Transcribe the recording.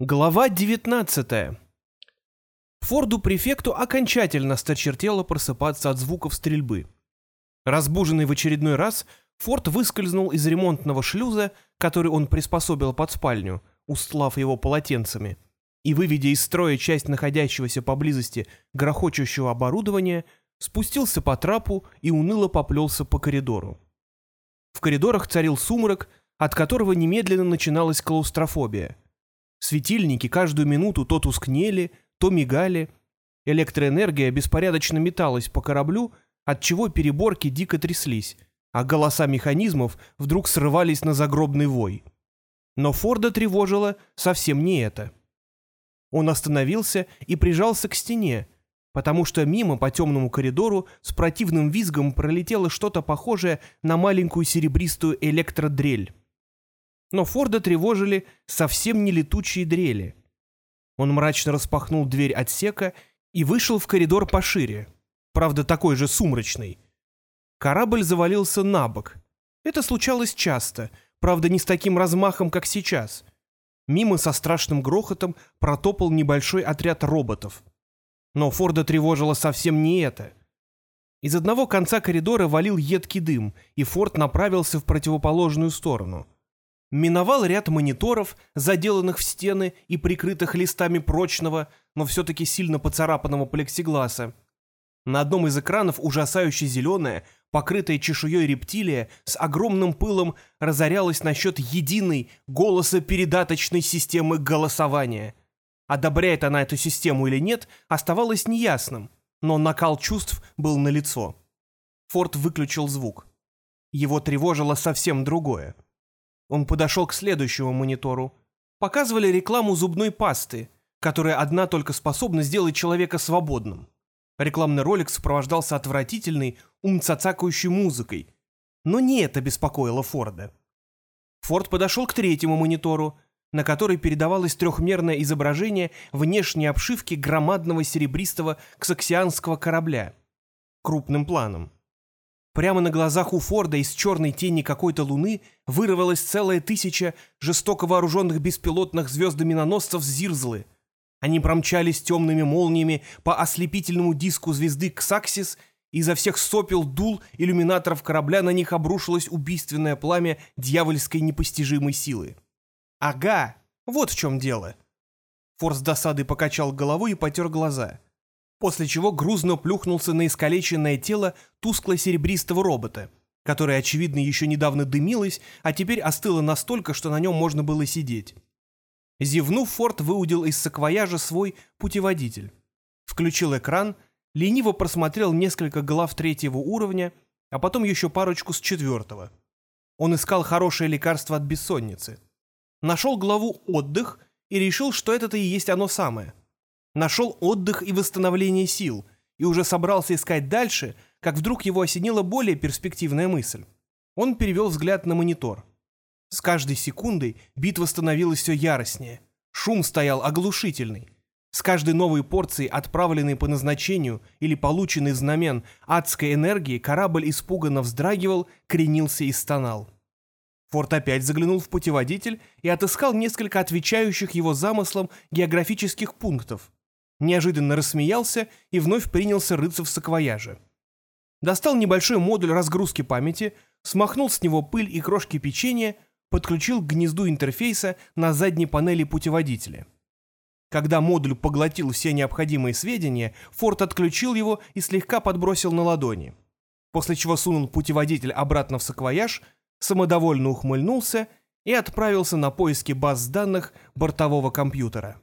Глава 19 Форду-префекту окончательно сточертело просыпаться от звуков стрельбы. Разбуженный в очередной раз, Форд выскользнул из ремонтного шлюза, который он приспособил под спальню, устлав его полотенцами, и, выведя из строя часть находящегося поблизости грохочущего оборудования, спустился по трапу и уныло поплелся по коридору. В коридорах царил сумрак, от которого немедленно начиналась клаустрофобия — Светильники каждую минуту то тускнели, то мигали. Электроэнергия беспорядочно металась по кораблю, отчего переборки дико тряслись, а голоса механизмов вдруг срывались на загробный вой. Но Форда тревожило совсем не это. Он остановился и прижался к стене, потому что мимо по темному коридору с противным визгом пролетело что-то похожее на маленькую серебристую электродрель. Но Форда тревожили совсем не летучие дрели. Он мрачно распахнул дверь отсека и вышел в коридор пошире, правда такой же сумрачный. Корабль завалился на бок. Это случалось часто, правда не с таким размахом, как сейчас. Мимо со страшным грохотом протопал небольшой отряд роботов. Но Форда тревожило совсем не это. Из одного конца коридора валил едкий дым, и Форд направился в противоположную сторону — Миновал ряд мониторов, заделанных в стены и прикрытых листами прочного, но все-таки сильно поцарапанного плексигласа. На одном из экранов ужасающе зеленая, покрытая чешуей рептилия, с огромным пылом разорялась насчет единой голосопередаточной системы голосования. Одобряет она эту систему или нет, оставалось неясным, но накал чувств был налицо. Форд выключил звук. Его тревожило совсем другое. Он подошел к следующему монитору. Показывали рекламу зубной пасты, которая одна только способна сделать человека свободным. Рекламный ролик сопровождался отвратительной, умцацакающей музыкой. Но не это беспокоило Форда. Форд подошел к третьему монитору, на который передавалось трехмерное изображение внешней обшивки громадного серебристого ксаксианского корабля крупным планом. Прямо на глазах у Форда из черной тени какой-то луны вырвалась целая тысяча жестоко вооруженных беспилотных звездоминоносцев Зирзлы. Они промчались темными молниями по ослепительному диску звезды Ксаксис, и изо всех сопел дул иллюминаторов корабля на них обрушилось убийственное пламя дьявольской непостижимой силы. «Ага, вот в чем дело!» Форс досады покачал головой и потер глаза — после чего грузно плюхнулся на искалеченное тело тускло-серебристого робота, которое, очевидно, еще недавно дымилось, а теперь остыло настолько, что на нем можно было сидеть. Зевнув, Форд выудил из саквояжа свой путеводитель. Включил экран, лениво просмотрел несколько глав третьего уровня, а потом еще парочку с четвертого. Он искал хорошее лекарство от бессонницы. Нашел главу «Отдых» и решил, что это-то и есть оно самое. Нашел отдых и восстановление сил, и уже собрался искать дальше, как вдруг его осенила более перспективная мысль. Он перевел взгляд на монитор. С каждой секундой битва становилась все яростнее. Шум стоял оглушительный. С каждой новой порцией, отправленной по назначению или полученной взамен адской энергии, корабль испуганно вздрагивал, кренился и стонал. Форд опять заглянул в путеводитель и отыскал несколько отвечающих его замыслам географических пунктов, неожиданно рассмеялся и вновь принялся рыться в саквояже. Достал небольшой модуль разгрузки памяти, смахнул с него пыль и крошки печенья, подключил к гнезду интерфейса на задней панели путеводителя. Когда модуль поглотил все необходимые сведения, Форд отключил его и слегка подбросил на ладони. После чего сунул путеводитель обратно в саквояж, самодовольно ухмыльнулся и отправился на поиски баз данных бортового компьютера.